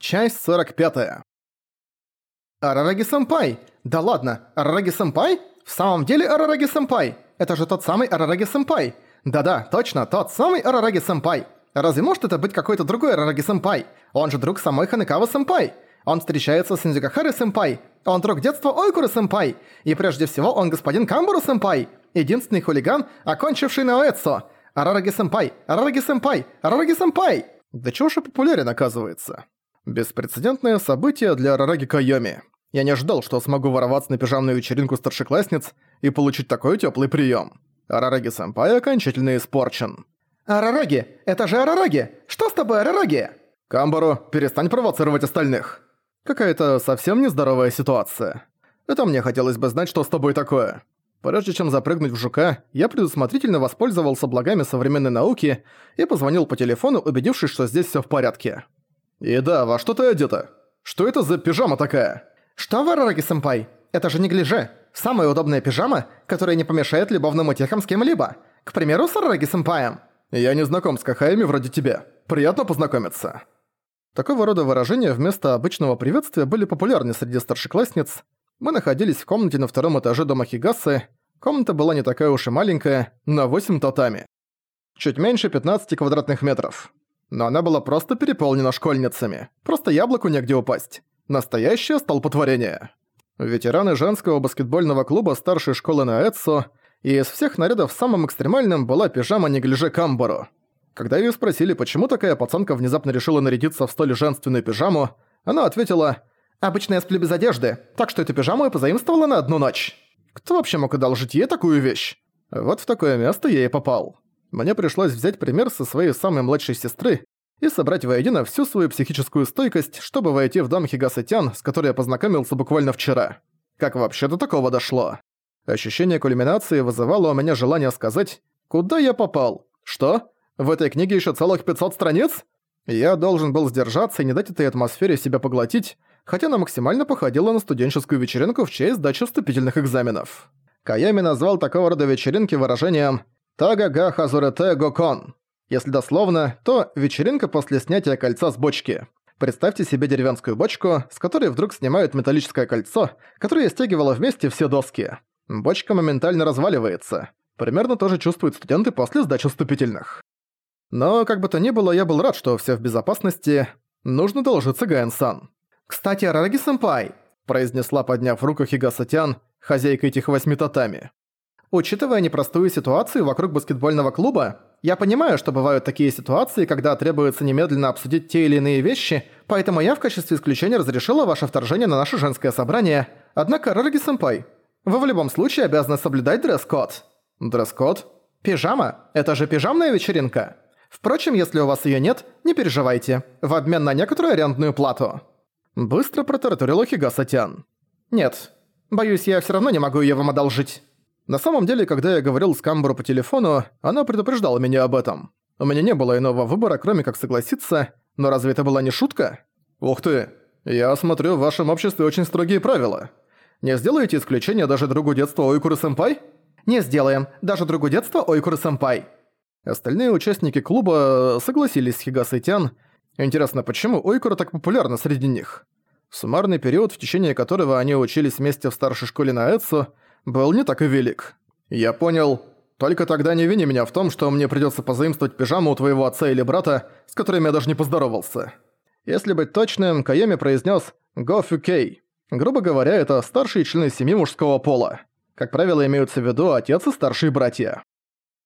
Часть 45. Арараги-сэмпай! Да ладно, Арараги-сэмпай? В самом деле Арараги-сэмпай? Это же тот самый Арараги-сэмпай! Да-да, точно, тот самый Арараги-сэмпай! Разве может это быть какой-то другой Арараги-сэмпай? Он же друг самой Ханекава-сэмпай! Он встречается с Индзюкахары-сэмпай! Он друг детства Ойкуры-сэмпай! И прежде всего он господин Камбуру-сэмпай! Единственный хулиган, окончивший на Оэцо! Арараги-сэмпай! Арараги-сэмпай! Арараги-сэмпай! Да чего же популярен оказывается? Беспрецедентное событие для Арараги Кайоми. Я не ожидал, что смогу ворваться на пижамную вечеринку старшеклассниц и получить такой теплый прием. Арараги-сэмпай окончательно испорчен. «Арараги! Это же Арараги! Что с тобой, Арараги?» «Камбару, перестань провоцировать остальных!» Какая-то совсем нездоровая ситуация. Это мне хотелось бы знать, что с тобой такое. Прежде чем запрыгнуть в жука, я предусмотрительно воспользовался благами современной науки и позвонил по телефону, убедившись, что здесь всё в порядке. «И да, во что ты одета? Что это за пижама такая?» «Что, Варараги-сэмпай? Это же неглиже. Самая удобная пижама, которая не помешает любовным утехам с кем-либо. К примеру, с Варараги-сэмпаем». «Я не знаком с кахаями вроде тебя. Приятно познакомиться». Такого рода выражения вместо обычного приветствия были популярны среди старшеклассниц. Мы находились в комнате на втором этаже дома Хигасы. Комната была не такая уж и маленькая, на 8 татами. Чуть меньше 15 квадратных метров но она была просто переполнена школьницами. Просто яблоку негде упасть. Настоящее столпотворение. Ветераны женского баскетбольного клуба старшей школы на Эдсо, и из всех нарядов самым экстремальным была пижама неглиже Камбару. Когда её спросили, почему такая пацанка внезапно решила нарядиться в столь женственную пижаму, она ответила «Обычно я сплю без одежды, так что эту пижаму я позаимствовала на одну ночь». Кто вообще мог одолжить ей такую вещь? Вот в такое место я и попал. Мне пришлось взять пример со своей самой младшей сестры и собрать воедино всю свою психическую стойкость, чтобы войти в дом Хигасатян, с которой я познакомился буквально вчера. Как вообще до такого дошло? Ощущение кульминации вызывало у меня желание сказать «Куда я попал? Что? В этой книге еще целых 500 страниц?» Я должен был сдержаться и не дать этой атмосфере себя поглотить, хотя она максимально походила на студенческую вечеринку в честь сдачи вступительных экзаменов. Каями назвал такого рода вечеринки выражением Тага-га хазурете гокон. Если дословно, то вечеринка после снятия кольца с бочки. Представьте себе деревянскую бочку, с которой вдруг снимают металлическое кольцо, которое стягивало вместе все доски. Бочка моментально разваливается. Примерно то же чувствуют студенты после сдачи вступительных. Но, как бы то ни было, я был рад, что все в безопасности. Нужно доложиться Гаэн-сан. «Кстати, Арараги-сэмпай», произнесла, подняв руку Хигасатян, хозяйка этих восьми татами. Учитывая непростую ситуацию вокруг баскетбольного клуба, я понимаю, что бывают такие ситуации, когда требуется немедленно обсудить те или иные вещи, поэтому я в качестве исключения разрешила ваше вторжение на наше женское собрание. Однако, Рараги-сэмпай, вы в любом случае обязаны соблюдать дресс-код. Дресс-код? Пижама? Это же пижамная вечеринка. Впрочем, если у вас её нет, не переживайте. В обмен на некоторую арендную плату. Быстро протараторила Хигасатян. Нет. Боюсь, я всё равно не могу её вам одолжить. На самом деле, когда я говорил с Камбру по телефону, она предупреждала меня об этом. У меня не было иного выбора, кроме как согласиться, но разве это была не шутка? Ух ты, я смотрю, в вашем обществе очень строгие правила. Не сделаете исключения даже другу детства Ойкуры-сэмпай? Не сделаем, даже другу детства Ойкуры-сэмпай. Остальные участники клуба согласились с Хигасой Тян. Интересно, почему Ойкура так популярна среди них? Суммарный период, в течение которого они учились вместе в старшей школе на Эцу, был не так и велик. Я понял. Только тогда не вини меня в том, что мне придётся позаимствовать пижаму у твоего отца или брата, с которыми я даже не поздоровался. Если быть точным, Кайоми произнёс «Go Фюкей». Грубо говоря, это старшие члены семьи мужского пола. Как правило, имеются в виду отец и старшие братья.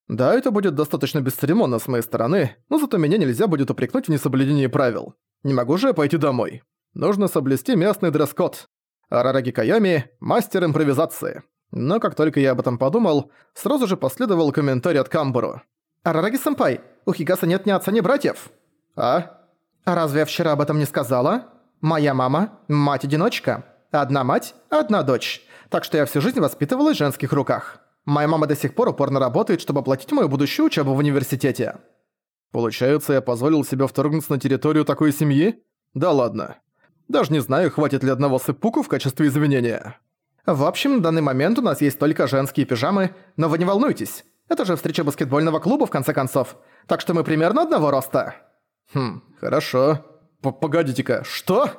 Да, это будет достаточно бесцеремонно с моей стороны, но зато меня нельзя будет упрекнуть в несоблюдении правил. Не могу же я пойти домой. Нужно соблюсти местный дресс-код. Арараги Кайоми – мастер импровизации. Но как только я об этом подумал, сразу же последовал комментарий от Камбуру. «Арараги-сэмпай, у Хигаса нет ни отца, ни братьев». «А?» «А разве я вчера об этом не сказала? Моя мама – мать-одиночка. Одна мать, одна дочь. Так что я всю жизнь воспитывалась в женских руках. Моя мама до сих пор упорно работает, чтобы оплатить мою будущую учебу в университете». «Получается, я позволил себе вторгнуться на территорию такой семьи? Да ладно. Даже не знаю, хватит ли одного сыпуку в качестве извинения». В общем, в данный момент у нас есть только женские пижамы, но вы не волнуйтесь. Это же встреча баскетбольного клуба, в конце концов. Так что мы примерно одного роста». «Хм, хорошо. Погодите-ка, что?